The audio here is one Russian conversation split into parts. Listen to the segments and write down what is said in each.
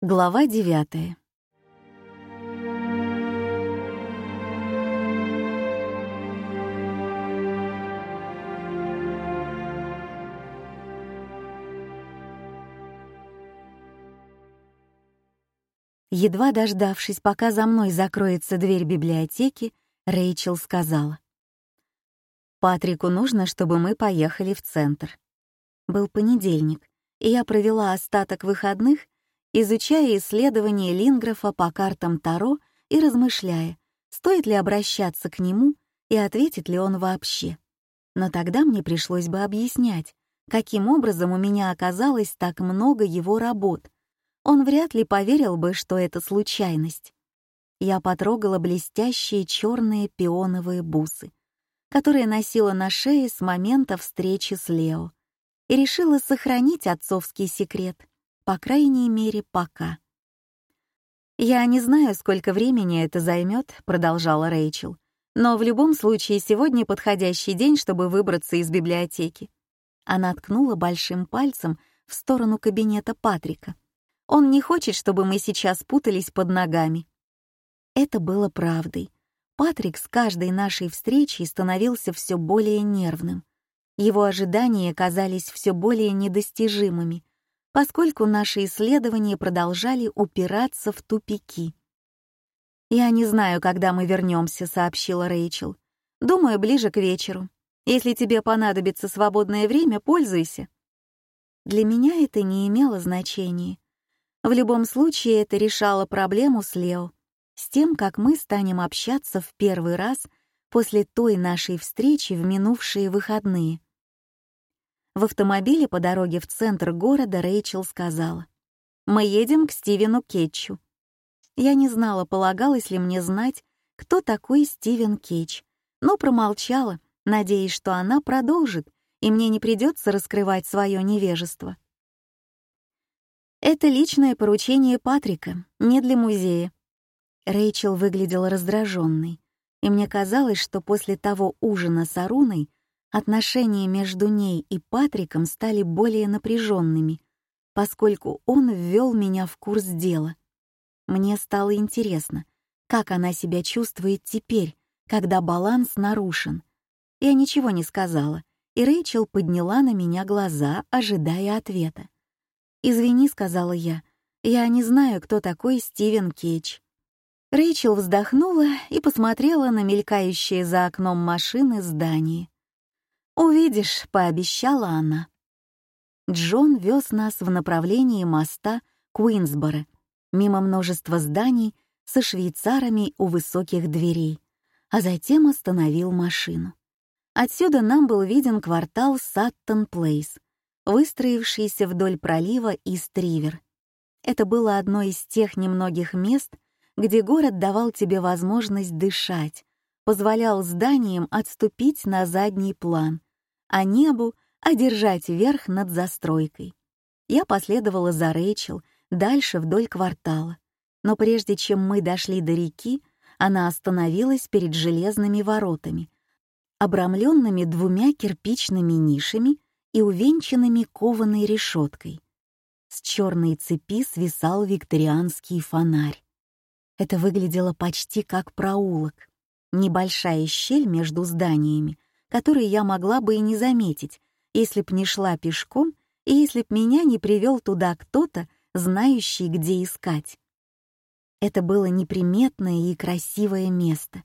Глава девятая. Едва дождавшись, пока за мной закроется дверь библиотеки, Рэйчел сказала. «Патрику нужно, чтобы мы поехали в центр». Был понедельник, и я провела остаток выходных — изучая исследования Линграфа по картам Таро и размышляя, стоит ли обращаться к нему и ответит ли он вообще. Но тогда мне пришлось бы объяснять, каким образом у меня оказалось так много его работ. Он вряд ли поверил бы, что это случайность. Я потрогала блестящие черные пионовые бусы, которые носила на шее с момента встречи с Лео, и решила сохранить отцовский секрет — по крайней мере, пока. «Я не знаю, сколько времени это займет», — продолжала Рэйчел, «но в любом случае сегодня подходящий день, чтобы выбраться из библиотеки». Она ткнула большим пальцем в сторону кабинета Патрика. «Он не хочет, чтобы мы сейчас путались под ногами». Это было правдой. Патрик с каждой нашей встречей становился все более нервным. Его ожидания казались все более недостижимыми, поскольку наши исследования продолжали упираться в тупики. «Я не знаю, когда мы вернемся», — сообщила Рэйчел. «Думаю, ближе к вечеру. Если тебе понадобится свободное время, пользуйся». Для меня это не имело значения. В любом случае, это решало проблему с Лео, с тем, как мы станем общаться в первый раз после той нашей встречи в минувшие выходные. В автомобиле по дороге в центр города Рэйчел сказала. «Мы едем к Стивену Кетчу». Я не знала, полагалось ли мне знать, кто такой Стивен Кетч, но промолчала, надеясь, что она продолжит, и мне не придется раскрывать свое невежество. Это личное поручение Патрика, не для музея. Рэйчел выглядела раздраженной, и мне казалось, что после того ужина с Аруной Отношения между ней и Патриком стали более напряженными, поскольку он ввел меня в курс дела. Мне стало интересно, как она себя чувствует теперь, когда баланс нарушен. Я ничего не сказала, и Рэйчел подняла на меня глаза, ожидая ответа. «Извини», — сказала я, — «я не знаю, кто такой Стивен Кейдж». Рэйчел вздохнула и посмотрела на мелькающие за окном машины здание. «Увидишь», — пообещала она. Джон вез нас в направлении моста Куинсборо, мимо множества зданий со швейцарами у высоких дверей, а затем остановил машину. Отсюда нам был виден квартал Саттон-Плейс, выстроившийся вдоль пролива Ист-Ривер. Это было одно из тех немногих мест, где город давал тебе возможность дышать, позволял зданиям отступить на задний план — а небу, одержать верх над застройкой. Я последовала за Рэйчел дальше вдоль квартала, но прежде чем мы дошли до реки, она остановилась перед железными воротами, обрамленными двумя кирпичными нишами и увенчанными кованой решеткой. С черной цепи свисал викторианский фонарь. Это выглядело почти как проулок. Небольшая щель между зданиями — которые я могла бы и не заметить, если б не шла пешком и если б меня не привел туда кто-то, знающий, где искать. Это было неприметное и красивое место.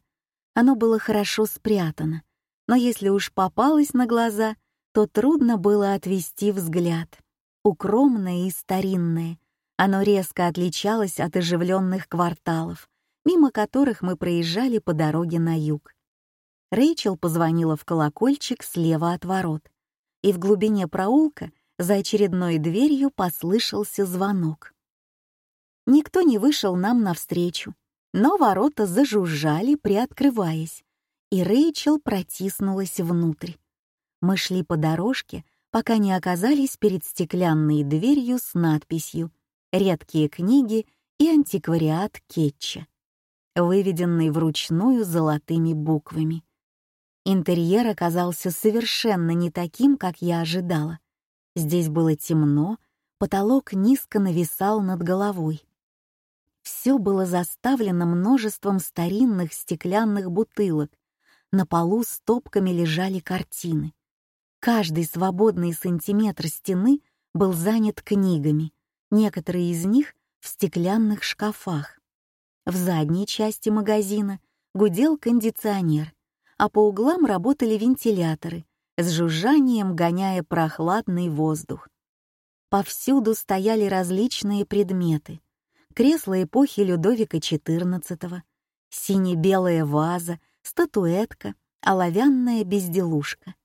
Оно было хорошо спрятано, но если уж попалось на глаза, то трудно было отвести взгляд. Укромное и старинное, оно резко отличалось от оживленных кварталов, мимо которых мы проезжали по дороге на юг. Рэйчел позвонила в колокольчик слева от ворот, и в глубине проулка за очередной дверью послышался звонок. Никто не вышел нам навстречу, но ворота зажужжали, приоткрываясь, и Рэйчел протиснулась внутрь. Мы шли по дорожке, пока не оказались перед стеклянной дверью с надписью «Редкие книги» и «Антиквариат Кетча», выведенный вручную золотыми буквами. Интерьер оказался совершенно не таким, как я ожидала. Здесь было темно, потолок низко нависал над головой. Все было заставлено множеством старинных стеклянных бутылок. На полу стопками лежали картины. Каждый свободный сантиметр стены был занят книгами, некоторые из них в стеклянных шкафах. В задней части магазина гудел кондиционер — а по углам работали вентиляторы, с жужжанием гоняя прохладный воздух. Повсюду стояли различные предметы. Кресло эпохи Людовика XIV, сине-белая ваза, статуэтка, оловянная безделушка.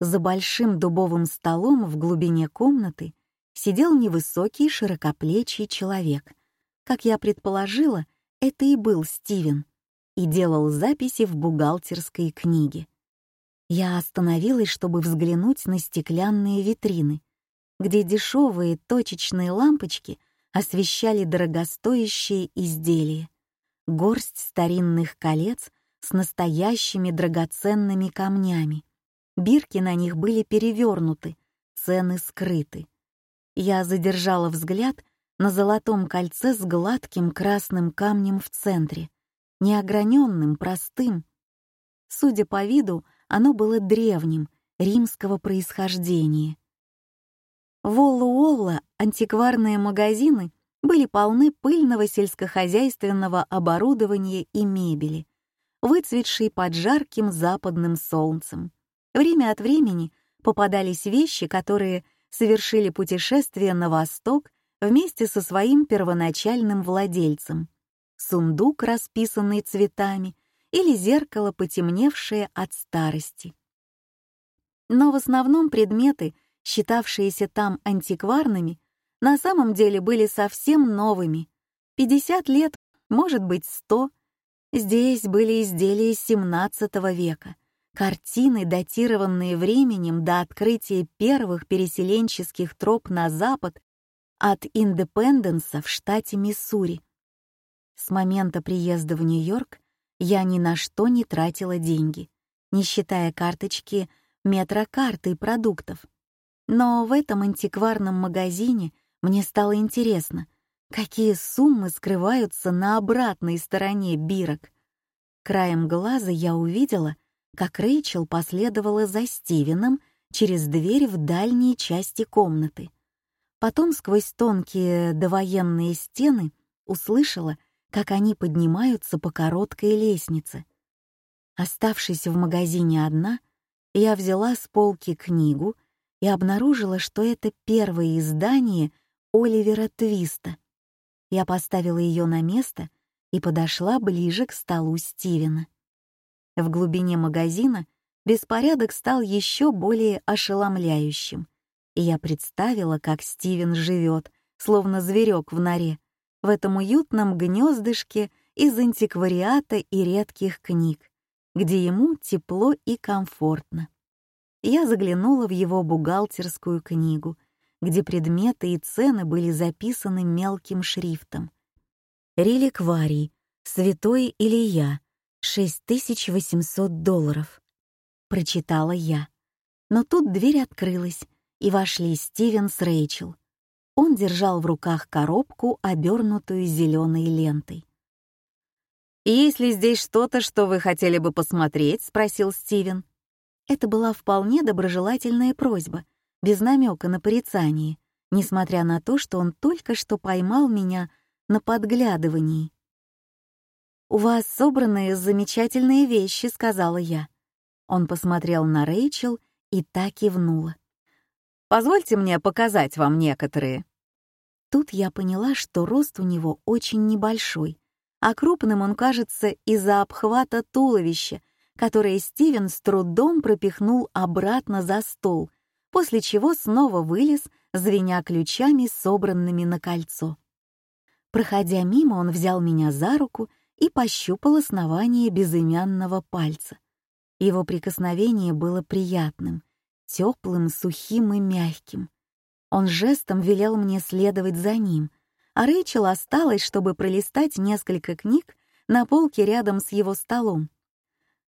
За большим дубовым столом в глубине комнаты сидел невысокий широкоплечий человек. Как я предположила, это и был Стивен — и делал записи в бухгалтерской книге. Я остановилась, чтобы взглянуть на стеклянные витрины, где дешевые точечные лампочки освещали дорогостоящие изделия. Горсть старинных колец с настоящими драгоценными камнями. Бирки на них были перевернуты, цены скрыты. Я задержала взгляд на золотом кольце с гладким красным камнем в центре, неограненным, простым. Судя по виду, оно было древним, римского происхождения. В Олла-Олла антикварные магазины были полны пыльного сельскохозяйственного оборудования и мебели, выцветшей под жарким западным солнцем. Время от времени попадались вещи, которые совершили путешествие на восток вместе со своим первоначальным владельцем — сундук, расписанный цветами, или зеркало, потемневшее от старости. Но в основном предметы, считавшиеся там антикварными, на самом деле были совсем новыми. 50 лет, может быть, 100. Здесь были изделия 17 века, картины, датированные временем до открытия первых переселенческих троп на запад от Индепенденса в штате Миссури, с момента приезда в Нью-Йорк я ни на что не тратила деньги, не считая карточки метрокарты и продуктов. Но в этом антикварном магазине мне стало интересно, какие суммы скрываются на обратной стороне бирок. Краем глаза я увидела, как Рэйчел последовала за Стивеном через дверь в дальней части комнаты. Потом сквозь тонкие довоенные стены услышала, как они поднимаются по короткой лестнице. Оставшись в магазине одна, я взяла с полки книгу и обнаружила, что это первое издание Оливера Твиста. Я поставила ее на место и подошла ближе к столу Стивена. В глубине магазина беспорядок стал еще более ошеломляющим, и я представила, как Стивен живет, словно зверек в норе, в этом уютном гнездышке из антиквариата и редких книг, где ему тепло и комфортно. Я заглянула в его бухгалтерскую книгу, где предметы и цены были записаны мелким шрифтом. Реликварий, святой Илья, 6800 долларов. Прочитала я. Но тут дверь открылась, и вошли Стивен с Рэйчел — он держал в руках коробку, обернутую зеленой лентой. «Есть ли здесь что-то, что вы хотели бы посмотреть?» — спросил Стивен. Это была вполне доброжелательная просьба, без намека на порицание, несмотря на то, что он только что поймал меня на подглядывании. «У вас собраны замечательные вещи», — сказала я. Он посмотрел на Рэйчел и так кивнула. Позвольте мне показать вам некоторые». Тут я поняла, что рост у него очень небольшой, а крупным он кажется из-за обхвата туловища, которое Стивен с трудом пропихнул обратно за стол, после чего снова вылез, звеня ключами, собранными на кольцо. Проходя мимо, он взял меня за руку и пощупал основание безымянного пальца. Его прикосновение было приятным — теплым, сухим и мягким. Он жестом велел мне следовать за ним, а Рэйчел осталась, чтобы пролистать несколько книг на полке рядом с его столом.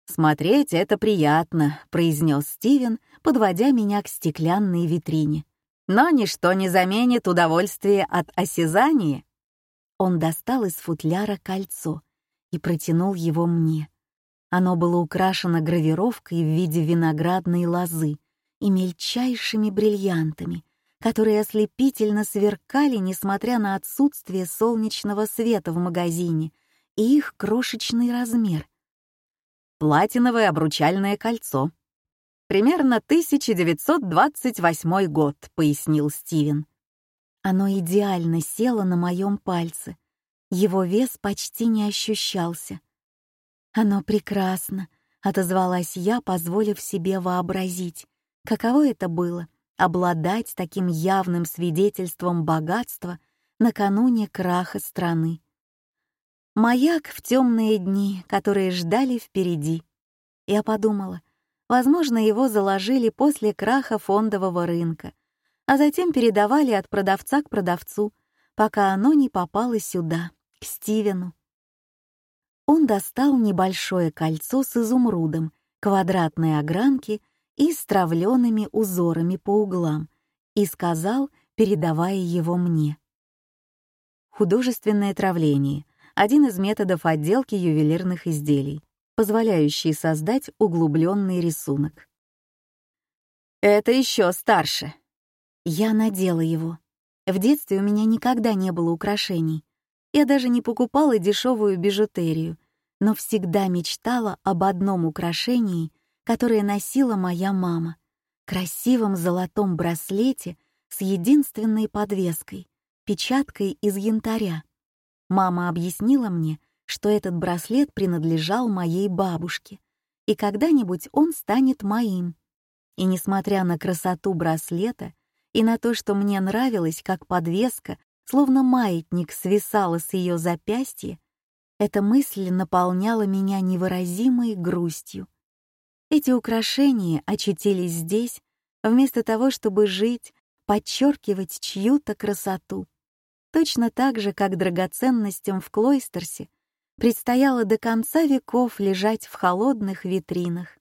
«Смотреть это приятно», — произнес Стивен, подводя меня к стеклянной витрине. «Но ничто не заменит удовольствие от осязания». Он достал из футляра кольцо и протянул его мне. Оно было украшено гравировкой в виде виноградной лозы и мельчайшими бриллиантами, которые ослепительно сверкали, несмотря на отсутствие солнечного света в магазине и их крошечный размер. Платиновое обручальное кольцо. «Примерно 1928 год», — пояснил Стивен. Оно идеально село на моем пальце. Его вес почти не ощущался. «Оно прекрасно», — отозвалась я, позволив себе вообразить, Каково это было — обладать таким явным свидетельством богатства накануне краха страны? Маяк в темные дни, которые ждали впереди. Я подумала, возможно, его заложили после краха фондового рынка, а затем передавали от продавца к продавцу, пока оно не попало сюда, к Стивену. Он достал небольшое кольцо с изумрудом, квадратные огранки — и стравленными узорами по углам, и сказал, передавая его мне. Художественное травление — один из методов отделки ювелирных изделий, позволяющий создать углубленный рисунок. «Это еще старше!» Я надела его. В детстве у меня никогда не было украшений. Я даже не покупала дешевую бижутерию, но всегда мечтала об одном украшении — которое носила моя мама, красивом золотом браслете с единственной подвеской, печаткой из янтаря. Мама объяснила мне, что этот браслет принадлежал моей бабушке, и когда-нибудь он станет моим. И несмотря на красоту браслета и на то, что мне нравилось, как подвеска, словно маятник свисала с ее запястья, эта мысль наполняла меня невыразимой грустью. Эти украшения очутились здесь, вместо того, чтобы жить, подчеркивать чью-то красоту. Точно так же, как драгоценностям в Клойстерсе предстояло до конца веков лежать в холодных витринах.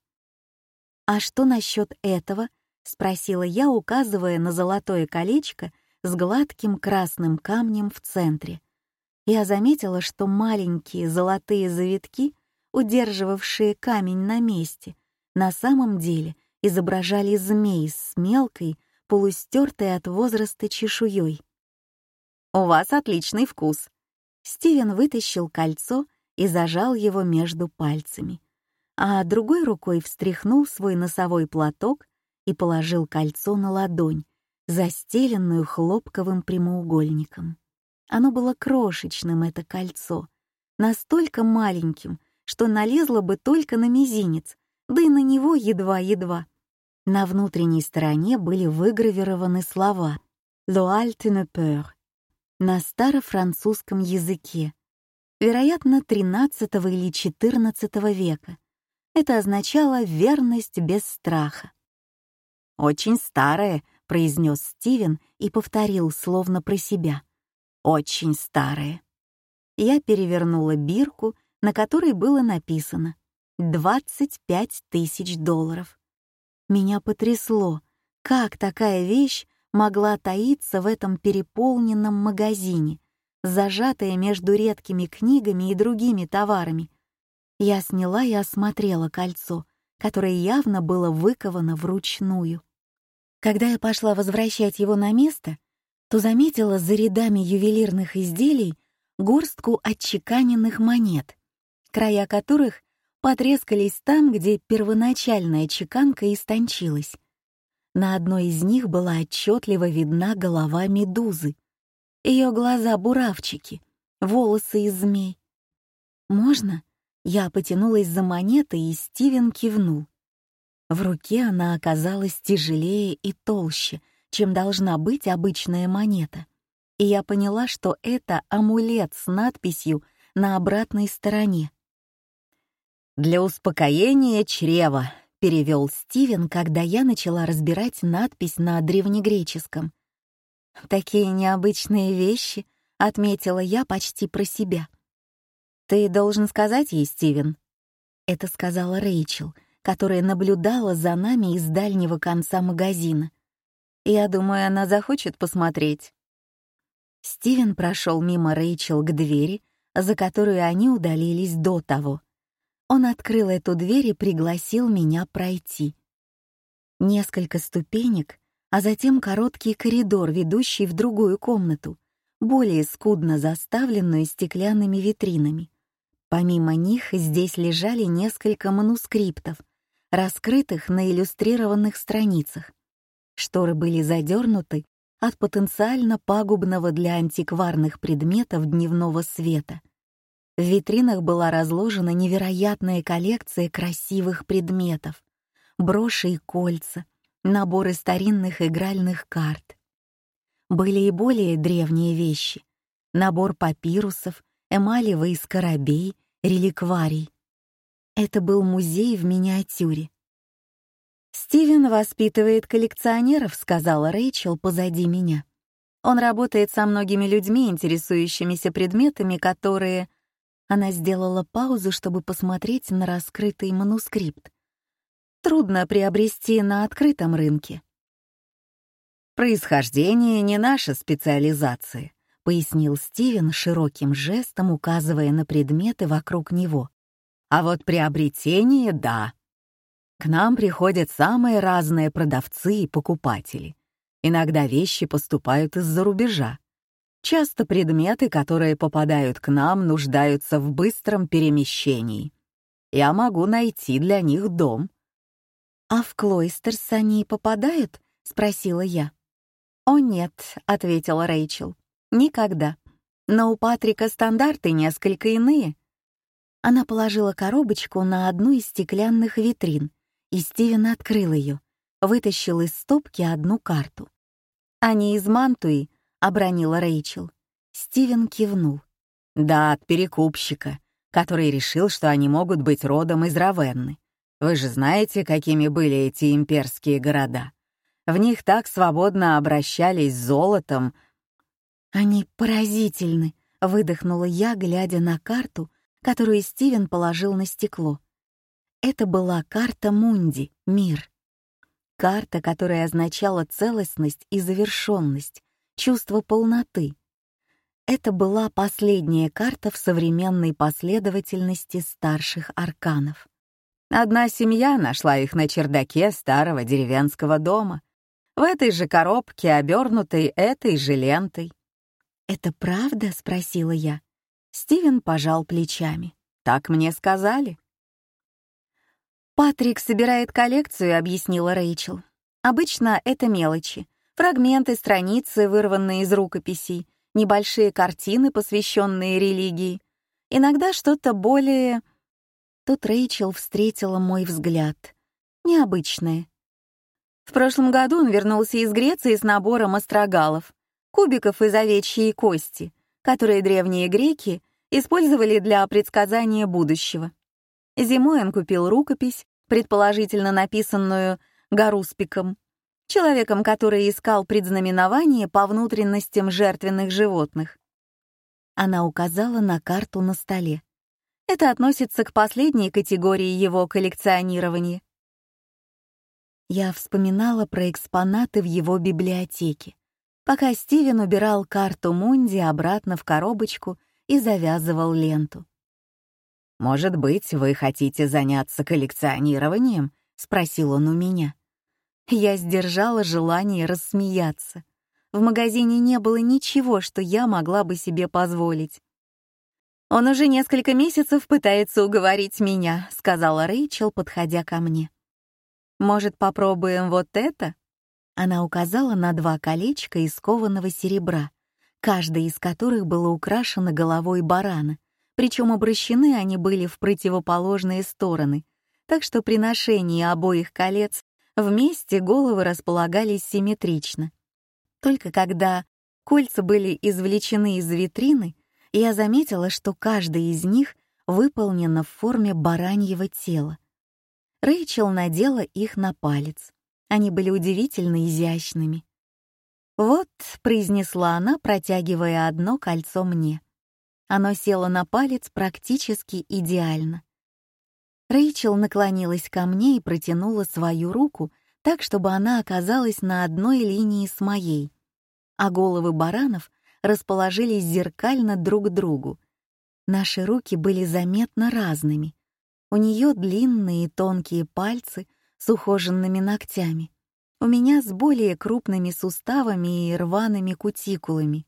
«А что насчет этого?» — спросила я, указывая на золотое колечко с гладким красным камнем в центре. Я заметила, что маленькие золотые завитки, удерживавшие камень на месте, на самом деле изображали змей с мелкой, полустертой от возраста чешуей. «У вас отличный вкус!» Стивен вытащил кольцо и зажал его между пальцами, а другой рукой встряхнул свой носовой платок и положил кольцо на ладонь, застеленную хлопковым прямоугольником. Оно было крошечным, это кольцо, настолько маленьким, что налезло бы только на мизинец, да и на него едва-едва. На внутренней стороне были выгравированы слова «Луальтене пер» на старофранцузском языке, вероятно, XIII или XIV века. Это означало «верность без страха». «Очень старое», — произнес Стивен и повторил словно про себя. «Очень старое». Я перевернула бирку, на которой было написано двадцать пять тысяч долларов. Меня потрясло, как такая вещь могла таиться в этом переполненном магазине, зажатая между редкими книгами и другими товарами. Я сняла и осмотрела кольцо, которое явно было выковано вручную. Когда я пошла возвращать его на место, то заметила за рядами ювелирных изделий горстку отчеканенных монет, края которых потрескались там, где первоначальная чеканка истончилась. На одной из них была отчетливо видна голова медузы. Ее глаза — буравчики, волосы из змей. «Можно?» Я потянулась за монетой, и Стивен кивнул. В руке она оказалась тяжелее и толще, чем должна быть обычная монета. И я поняла, что это амулет с надписью на обратной стороне. «Для успокоения чрева», — перевел Стивен, когда я начала разбирать надпись на древнегреческом. «Такие необычные вещи», — отметила я почти про себя. «Ты должен сказать ей, Стивен». Это сказала Рэйчел, которая наблюдала за нами из дальнего конца магазина. «Я думаю, она захочет посмотреть». Стивен прошел мимо Рэйчел к двери, за которую они удалились до того — он открыл эту дверь и пригласил меня пройти. Несколько ступенек, а затем короткий коридор, ведущий в другую комнату, более скудно заставленную стеклянными витринами. Помимо них здесь лежали несколько манускриптов, раскрытых на иллюстрированных страницах. Шторы были задернуты от потенциально пагубного для антикварных предметов дневного света — в витринах была разложена невероятная коллекция красивых предметов, броши и кольца, наборы старинных игральных карт. Были и более древние вещи — набор папирусов, эмалевый скоробей, реликварий. Это был музей в миниатюре. «Стивен воспитывает коллекционеров», — сказала Рэйчел позади меня. «Он работает со многими людьми, интересующимися предметами, которые...» Она сделала паузу, чтобы посмотреть на раскрытый манускрипт. Трудно приобрести на открытом рынке. «Происхождение не наша специализация», — пояснил Стивен широким жестом, указывая на предметы вокруг него. «А вот приобретение — да. К нам приходят самые разные продавцы и покупатели. Иногда вещи поступают из-за рубежа, Часто предметы, которые попадают к нам, нуждаются в быстром перемещении. Я могу найти для них дом. «А в Клойстерс они попадают?» — спросила я. «О нет», — ответила Рэйчел, — «никогда. Но у Патрика стандарты несколько иные». Она положила коробочку на одну из стеклянных витрин, и Стивен открыл ее, вытащил из стопки одну карту. Они из Мантуи, — обронила Рэйчел. Стивен кивнул. «Да, от перекупщика, который решил, что они могут быть родом из Равенны. Вы же знаете, какими были эти имперские города. В них так свободно обращались с золотом». «Они поразительны», — выдохнула я, глядя на карту, которую Стивен положил на стекло. Это была карта Мунди, мир. Карта, которая означала целостность и завершенность, чувство полноты. Это была последняя карта в современной последовательности старших арканов. Одна семья нашла их на чердаке старого деревенского дома, в этой же коробке, обернутой этой же лентой. «Это правда?» — спросила я. Стивен пожал плечами. «Так мне сказали». «Патрик собирает коллекцию», — объяснила Рэйчел. «Обычно это мелочи фрагменты страницы, вырванные из рукописей, небольшие картины, посвященные религии. Иногда что-то более... Тут Рэйчел встретила мой взгляд. Необычное. В прошлом году он вернулся из Греции с набором астрогалов, кубиков из овечьей кости, которые древние греки использовали для предсказания будущего. Зимой он купил рукопись, предположительно написанную Гаруспиком, человеком, который искал предзнаменование по внутренностям жертвенных животных. Она указала на карту на столе. Это относится к последней категории его коллекционирования. Я вспоминала про экспонаты в его библиотеке, пока Стивен убирал карту Мунди обратно в коробочку и завязывал ленту. «Может быть, вы хотите заняться коллекционированием?» — спросил он у меня. Я сдержала желание рассмеяться. В магазине не было ничего, что я могла бы себе позволить. «Он уже несколько месяцев пытается уговорить меня», — сказала Рэйчел, подходя ко мне. «Может, попробуем вот это?» Она указала на два колечка из кованого серебра, каждое из которых было украшено головой барана, причем обращены они были в противоположные стороны, так что при ношении обоих колец Вместе головы располагались симметрично. Только когда кольца были извлечены из витрины, я заметила, что каждый из них выполнен в форме бараньего тела. Рэйчел надела их на палец. Они были удивительно изящными. «Вот», — произнесла она, протягивая одно кольцо мне. Оно село на палец практически идеально. Рэйчел наклонилась ко мне и протянула свою руку, так, чтобы она оказалась на одной линии с моей. А головы баранов расположились зеркально друг к другу. Наши руки были заметно разными. У нее длинные тонкие пальцы с ухоженными ногтями. У меня с более крупными суставами и рваными кутикулами.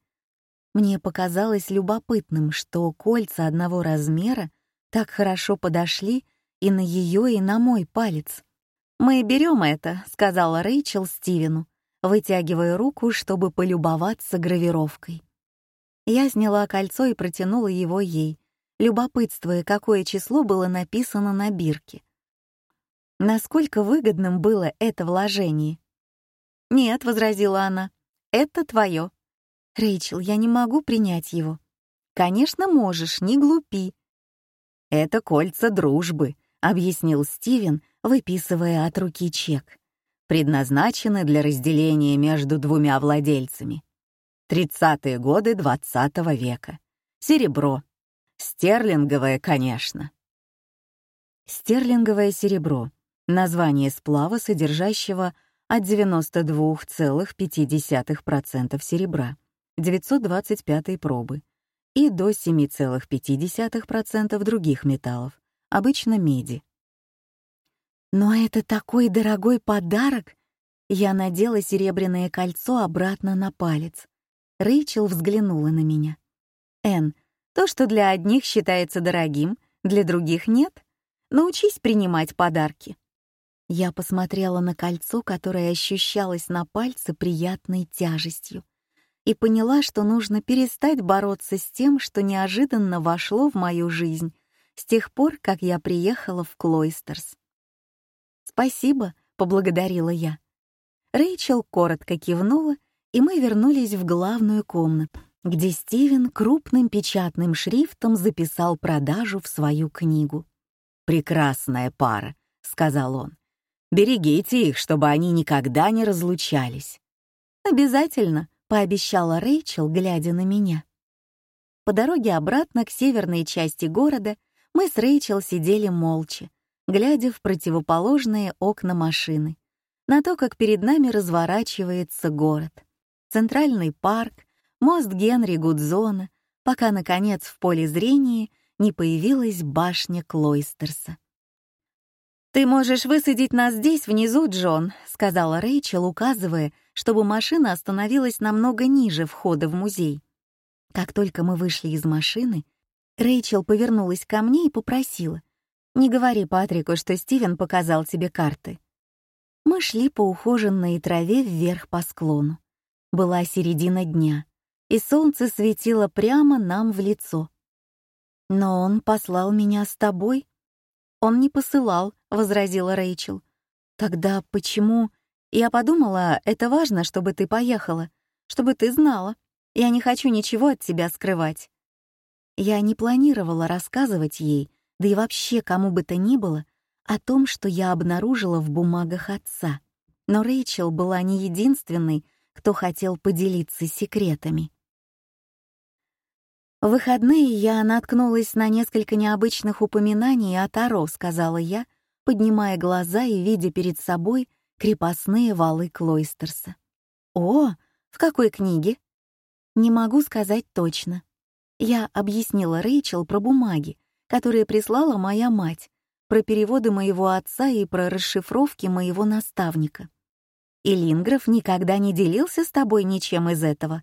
Мне показалось любопытным, что кольца одного размера так хорошо подошли и на ее, и на мой палец. «Мы берем это», — сказала Рэйчел Стивену, вытягивая руку, чтобы полюбоваться гравировкой. Я сняла кольцо и протянула его ей, любопытствуя, какое число было написано на бирке. Насколько выгодным было это вложение? «Нет», — возразила она, — «это твое». «Рэйчел, я не могу принять его». «Конечно можешь, не глупи». «Это кольца дружбы», объяснил Стивен, выписывая от руки чек. Предназначены для разделения между двумя владельцами. Тридцатые годы двадцатого века. Серебро. Стерлинговое, конечно. Стерлинговое серебро — название сплава, содержащего от 92,5% серебра, 925 пробы, и до 7,5% других металлов, обычно меди. Но это такой дорогой подарок! Я надела серебряное кольцо обратно на палец. Рэйчел взглянула на меня. Эн, то, что для одних считается дорогим, для других нет. Научись принимать подарки». Я посмотрела на кольцо, которое ощущалось на пальце приятной тяжестью, и поняла, что нужно перестать бороться с тем, что неожиданно вошло в мою жизнь с тех пор, как я приехала в Клойстерс. «Спасибо», — поблагодарила я. Рэйчел коротко кивнула, и мы вернулись в главную комнату, где Стивен крупным печатным шрифтом записал продажу в свою книгу. «Прекрасная пара», — сказал он. «Берегите их, чтобы они никогда не разлучались». «Обязательно», — пообещала Рэйчел, глядя на меня. По дороге обратно к северной части города мы с Рэйчел сидели молча, глядя в противоположные окна машины, на то, как перед нами разворачивается город. Центральный парк, мост Генри Гудзона, пока, наконец, в поле зрения не появилась башня Клойстерса. «Ты можешь высадить нас здесь, внизу, Джон», — сказала Рэйчел, указывая, чтобы машина остановилась намного ниже входа в музей. Как только мы вышли из машины, Рэйчел повернулась ко мне и попросила. «Не говори Патрику, что Стивен показал тебе карты». Мы шли по ухоженной траве вверх по склону. Была середина дня, и солнце светило прямо нам в лицо. «Но он послал меня с тобой?» «Он не посылал», — возразила Рэйчел. «Тогда почему?» «Я подумала, это важно, чтобы ты поехала, чтобы ты знала. Я не хочу ничего от тебя скрывать». Я не планировала рассказывать ей, да и вообще кому бы то ни было, о том, что я обнаружила в бумагах отца. Но Рэйчел была не единственной, кто хотел поделиться секретами. В выходные я наткнулась на несколько необычных упоминаний о Таро, сказала я, поднимая глаза и видя перед собой крепостные валы Клойстерса. «О, в какой книге?» «Не могу сказать точно. Я объяснила Рэйчел про бумаги, которые прислала моя мать, про переводы моего отца и про расшифровки моего наставника. И Лингров никогда не делился с тобой ничем из этого?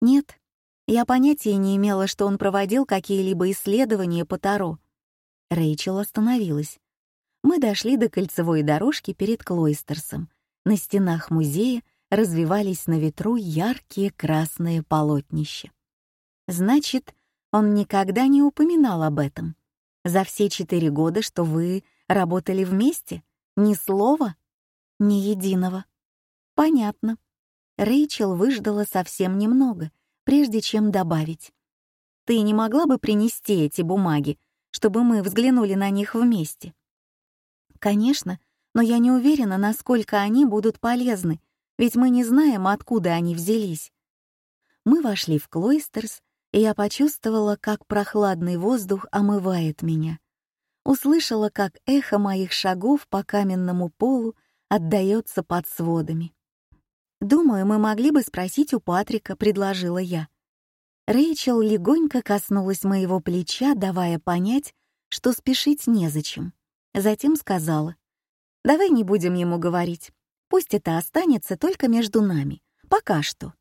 Нет. Я понятия не имела, что он проводил какие-либо исследования по Таро. Рэйчел остановилась. Мы дошли до кольцевой дорожки перед Клойстерсом. На стенах музея развивались на ветру яркие красные полотнища. Значит, он никогда не упоминал об этом. За все четыре года, что вы работали вместе? Ни слова? Ни единого. Понятно. Рэйчел выждала совсем немного, прежде чем добавить. «Ты не могла бы принести эти бумаги, чтобы мы взглянули на них вместе?» «Конечно, но я не уверена, насколько они будут полезны, ведь мы не знаем, откуда они взялись». Мы вошли в Клойстерс и я почувствовала, как прохладный воздух омывает меня. Услышала, как эхо моих шагов по каменному полу отдаётся под сводами. «Думаю, мы могли бы спросить у Патрика», — предложила я. Рэйчел легонько коснулась моего плеча, давая понять, что спешить незачем. Затем сказала, «Давай не будем ему говорить. Пусть это останется только между нами. Пока что».